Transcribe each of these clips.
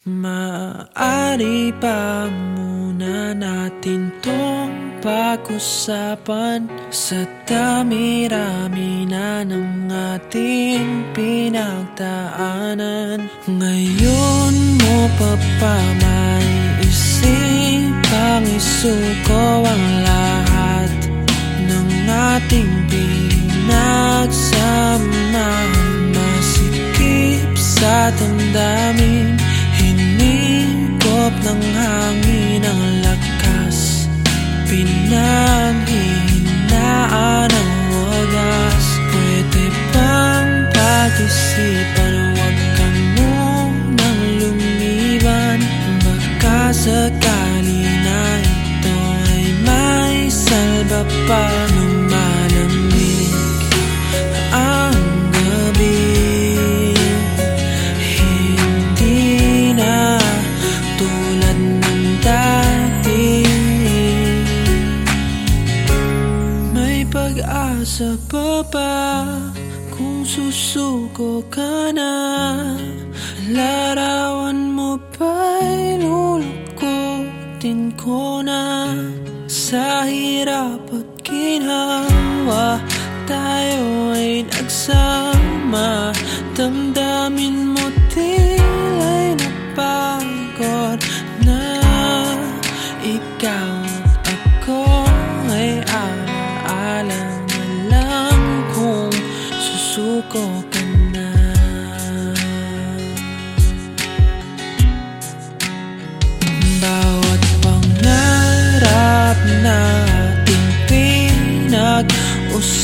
Maari ba muna natin tong pag-usapan. Sa dami-rami na ng ating pinagdaanan. Ngayon mo pa pa may isipang isuko ang lahat Ng ating pinagsamahan. Masikip sa damdamin Hinigop ng hangin ang lakas. Pinanghihinaan ang wagas. Pwede bang pag-isipan Huwag ka munang lumiban. Baka sakali na ito ay may salba pa. Lumalamig pag-asa pa ba kung susuko ka na? Larawan mo ba'y lulukutin ko na. Sa hirap at ginhawa tayo ay nagsama. Damdamin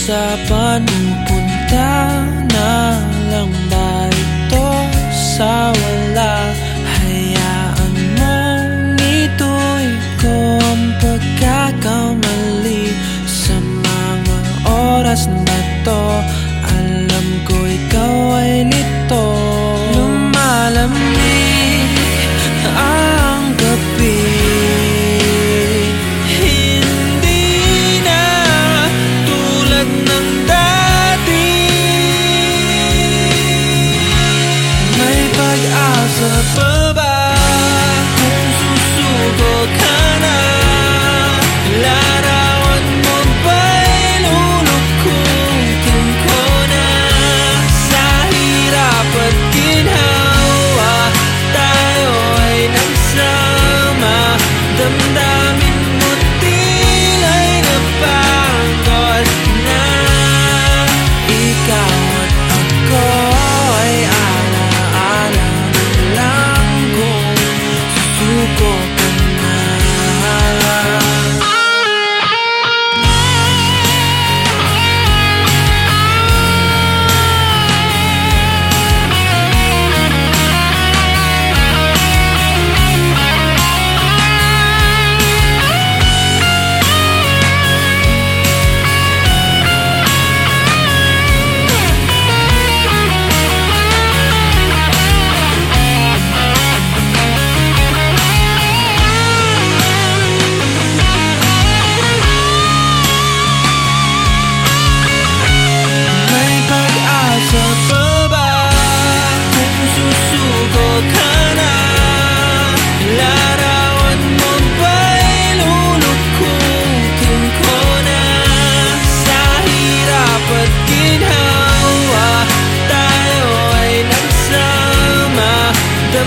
pinag-usapan Pupunta na lang ba ito sa wala? Hayaan mong ito'y ko ang pagkakamali Sa mga oras na to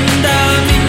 ginhawa Tayo ay nagsama Damdamin